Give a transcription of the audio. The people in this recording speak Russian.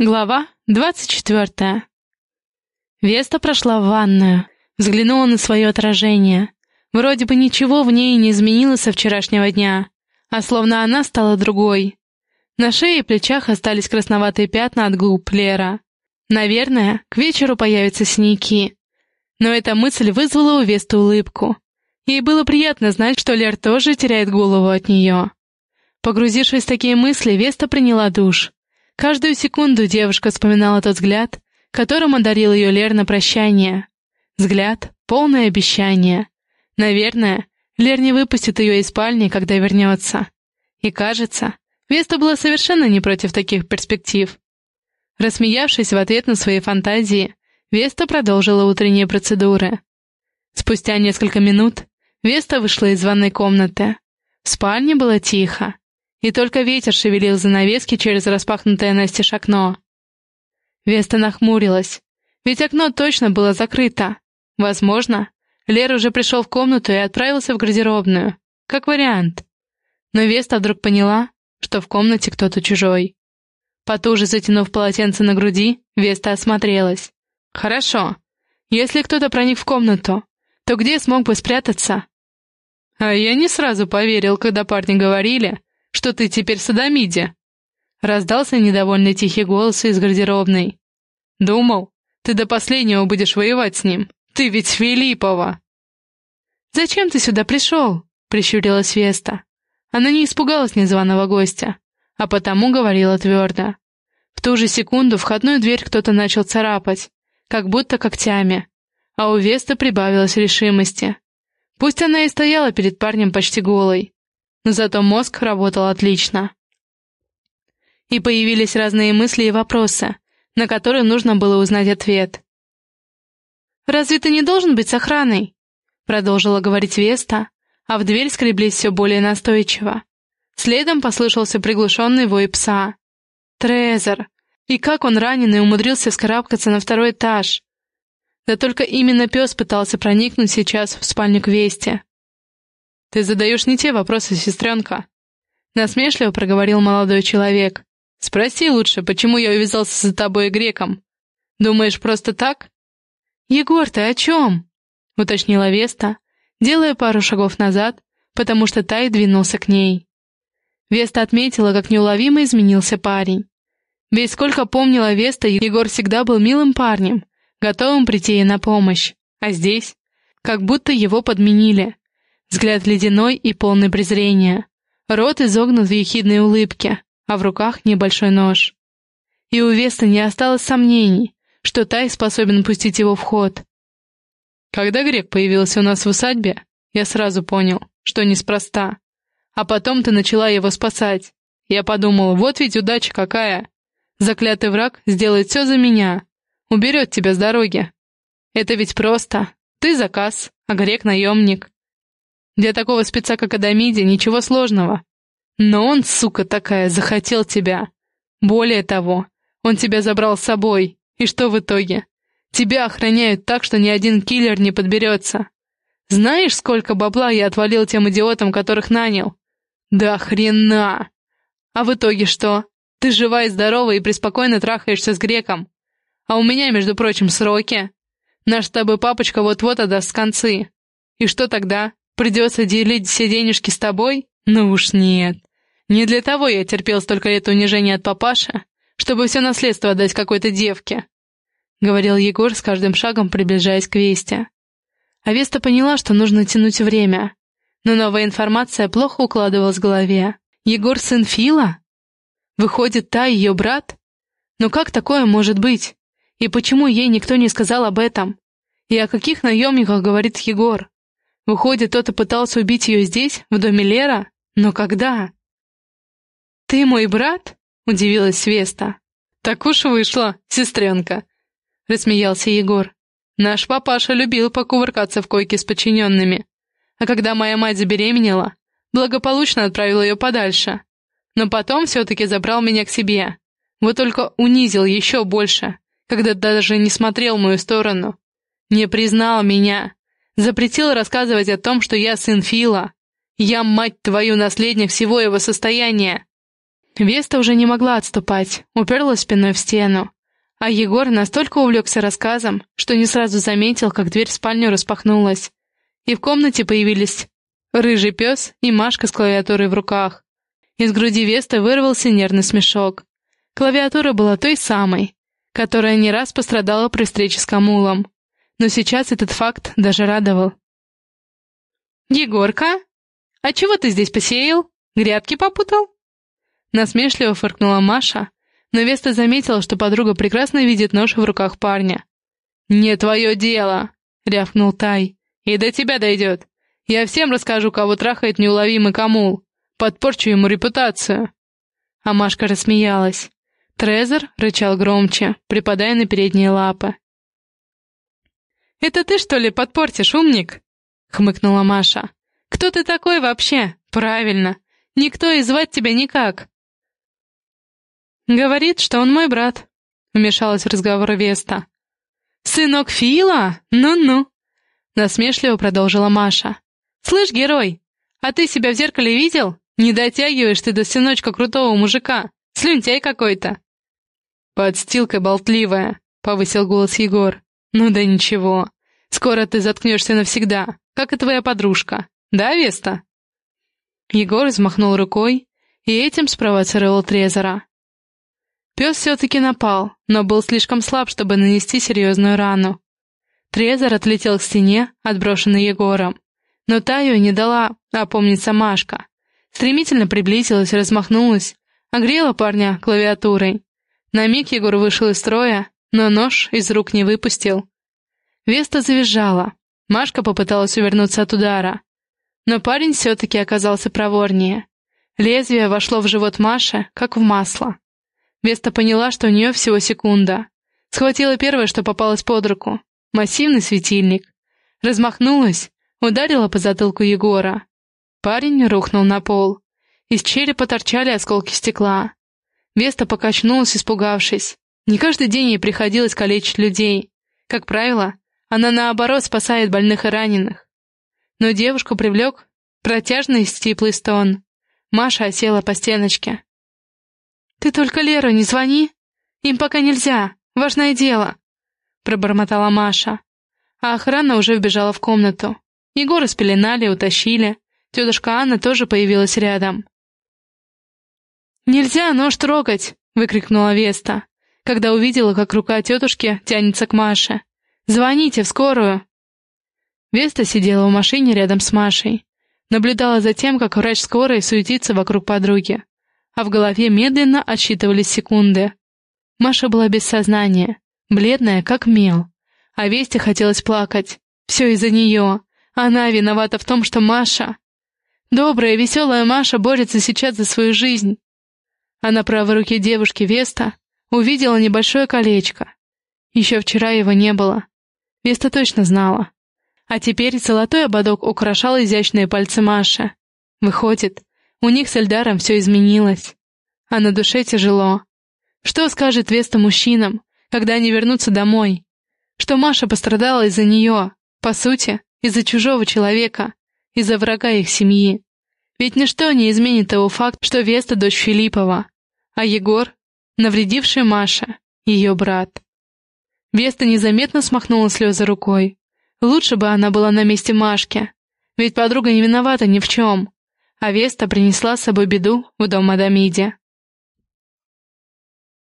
Глава двадцать четвертая. Веста прошла в ванную, взглянула на свое отражение. Вроде бы ничего в ней не изменилось со вчерашнего дня, а словно она стала другой. На шее и плечах остались красноватые пятна от губ Лера. Наверное, к вечеру появятся синяки. Но эта мысль вызвала у Весты улыбку. Ей было приятно знать, что Лер тоже теряет голову от нее. Погрузившись в такие мысли, Веста приняла душ — Каждую секунду девушка вспоминала тот взгляд, которым одарил ее Лер на прощание. Взгляд, полное обещание. Наверное, Лер не выпустит ее из спальни, когда вернется. И кажется, Веста была совершенно не против таких перспектив. Рассмеявшись в ответ на свои фантазии, Веста продолжила утренние процедуры. Спустя несколько минут Веста вышла из ванной комнаты. В спальне было тихо и только ветер шевелил занавески через распахнутое настежь окно. Веста нахмурилась, ведь окно точно было закрыто. Возможно, Лер уже пришел в комнату и отправился в гардеробную, как вариант. Но Веста вдруг поняла, что в комнате кто-то чужой. Потуже затянув полотенце на груди, Веста осмотрелась. «Хорошо. Если кто-то проник в комнату, то где смог бы спрятаться?» А я не сразу поверил, когда парни говорили, что ты теперь садомиде!» Раздался недовольный тихий голос из гардеробной. «Думал, ты до последнего будешь воевать с ним. Ты ведь Филиппова!» «Зачем ты сюда пришел?» — прищурилась Веста. Она не испугалась незваного гостя, а потому говорила твердо. В ту же секунду входную дверь кто-то начал царапать, как будто когтями, а у Весты прибавилось решимости. Пусть она и стояла перед парнем почти голой, зато мозг работал отлично. И появились разные мысли и вопросы, на которые нужно было узнать ответ. «Разве ты не должен быть с охраной?» Продолжила говорить Веста, а в дверь скреблись все более настойчиво. Следом послышался приглушенный вой пса. Трезор! И как он раненый умудрился вскарабкаться на второй этаж! Да только именно пес пытался проникнуть сейчас в спальню к Весте. «Ты задаешь не те вопросы, сестренка!» Насмешливо проговорил молодой человек. «Спроси лучше, почему я увязался за тобой греком? Думаешь, просто так?» «Егор, ты о чем?» — уточнила Веста, делая пару шагов назад, потому что Тай двинулся к ней. Веста отметила, как неуловимо изменился парень. Ведь сколько помнила Веста, Егор всегда был милым парнем, готовым прийти ей на помощь. А здесь, как будто его подменили. Взгляд ледяной и полный презрения. Рот изогнут в ехидной улыбке, а в руках небольшой нож. И у Веста не осталось сомнений, что Тай способен пустить его в ход. Когда Грек появился у нас в усадьбе, я сразу понял, что неспроста. А потом ты начала его спасать. Я подумал, вот ведь удача какая. Заклятый враг сделает все за меня. Уберет тебя с дороги. Это ведь просто. Ты заказ, а Грек наемник. Для такого спеца, как Адамиди, ничего сложного. Но он, сука такая, захотел тебя. Более того, он тебя забрал с собой. И что в итоге? Тебя охраняют так, что ни один киллер не подберется. Знаешь, сколько бабла я отвалил тем идиотам, которых нанял? Да хрена! А в итоге что? Ты жива и здорова и преспокойно трахаешься с греком. А у меня, между прочим, сроки. Наш с тобой папочка вот-вот отдаст концы. И что тогда? Придется делить все денежки с тобой? Ну уж нет. Не для того я терпел столько лет унижения от папаши, чтобы все наследство отдать какой-то девке», — говорил Егор с каждым шагом, приближаясь к Весте. А Веста поняла, что нужно тянуть время, но новая информация плохо укладывалась в голове. «Егор сын Фила? Выходит, та ее брат? Но как такое может быть? И почему ей никто не сказал об этом? И о каких наемниках говорит Егор? Выходит, кто-то пытался убить ее здесь, в доме Лера? Но когда? «Ты мой брат?» — удивилась Веста. «Так уж вышло, сестренка», — рассмеялся Егор. «Наш папаша любил покувыркаться в койке с подчиненными. А когда моя мать забеременела, благополучно отправил ее подальше. Но потом все-таки забрал меня к себе. Вот только унизил еще больше, когда даже не смотрел в мою сторону. Не признал меня, Запретил рассказывать о том, что я сын Фила. Я, мать твою, наследник всего его состояния. Веста уже не могла отступать, уперлась спиной в стену. А Егор настолько увлекся рассказом, что не сразу заметил, как дверь в спальню распахнулась. И в комнате появились рыжий пес и Машка с клавиатурой в руках. Из груди Весты вырвался нервный смешок. Клавиатура была той самой, которая не раз пострадала при встрече с Камулом. Но сейчас этот факт даже радовал. «Егорка, а чего ты здесь посеял? Грядки попутал?» Насмешливо фыркнула Маша, но Веста заметила, что подруга прекрасно видит нож в руках парня. «Не твое дело!» — рявкнул Тай. «И до тебя дойдет. Я всем расскажу, кого трахает неуловимый Камул. Подпорчу ему репутацию». А Машка рассмеялась. Трезор рычал громче, припадая на передние лапы. «Это ты, что ли, подпортишь, умник?» — хмыкнула Маша. «Кто ты такой вообще? Правильно. Никто и звать тебя никак». «Говорит, что он мой брат», — вмешалась в разговор Веста. «Сынок Фила? Ну-ну», — насмешливо продолжила Маша. «Слышь, герой, а ты себя в зеркале видел? Не дотягиваешь ты до сыночка крутого мужика. Слюнтяй какой-то». «Подстилка болтливая», — повысил голос Егор. «Ну да ничего. Скоро ты заткнешься навсегда, как и твоя подружка. Да, Веста?» Егор взмахнул рукой и этим спровоцировал Трезора. Пес все-таки напал, но был слишком слаб, чтобы нанести серьезную рану. Трезор отлетел к стене, отброшенный Егором. Но Таю не дала опомниться Машка. Стремительно приблизилась, размахнулась, огрела парня клавиатурой. На миг Егор вышел из строя, но нож из рук не выпустил. Веста завизжала. Машка попыталась увернуться от удара. Но парень все-таки оказался проворнее. Лезвие вошло в живот Маши, как в масло. Веста поняла, что у нее всего секунда. Схватила первое, что попалось под руку. Массивный светильник. Размахнулась, ударила по затылку Егора. Парень рухнул на пол. Из черепа торчали осколки стекла. Веста покачнулась, испугавшись. Не каждый день ей приходилось калечить людей. Как правило, она наоборот спасает больных и раненых. Но девушку привлек протяжный стиплый стон. Маша осела по стеночке. «Ты только Леру не звони. Им пока нельзя. Важное дело», — пробормотала Маша. А охрана уже вбежала в комнату. Егора спеленали, утащили. Тетушка Анна тоже появилась рядом. «Нельзя нож трогать!» — выкрикнула Веста, когда увидела, как рука тетушки тянется к Маше. «Звоните в скорую!» Веста сидела в машине рядом с Машей. Наблюдала за тем, как врач скорой суетится вокруг подруги. А в голове медленно отсчитывались секунды. Маша была без сознания, бледная, как мел. А Весте хотелось плакать. Все из-за нее. Она виновата в том, что Маша... Добрая, веселая Маша борется сейчас за свою жизнь. А на правой руке девушки Веста увидела небольшое колечко. Еще вчера его не было. Веста точно знала. А теперь золотой ободок украшал изящные пальцы Маши. Выходит, у них с Эльдаром все изменилось. А на душе тяжело. Что скажет Веста мужчинам, когда они вернутся домой? Что Маша пострадала из-за нее, по сути, из-за чужого человека, из-за врага их семьи. Ведь ничто не изменит того факта, что Веста — дочь Филиппова, а Егор — навредивший Маше, ее брат. Веста незаметно смахнула слезы рукой. Лучше бы она была на месте Машки, ведь подруга не виновата ни в чем, а Веста принесла с собой беду в дом Адамиде.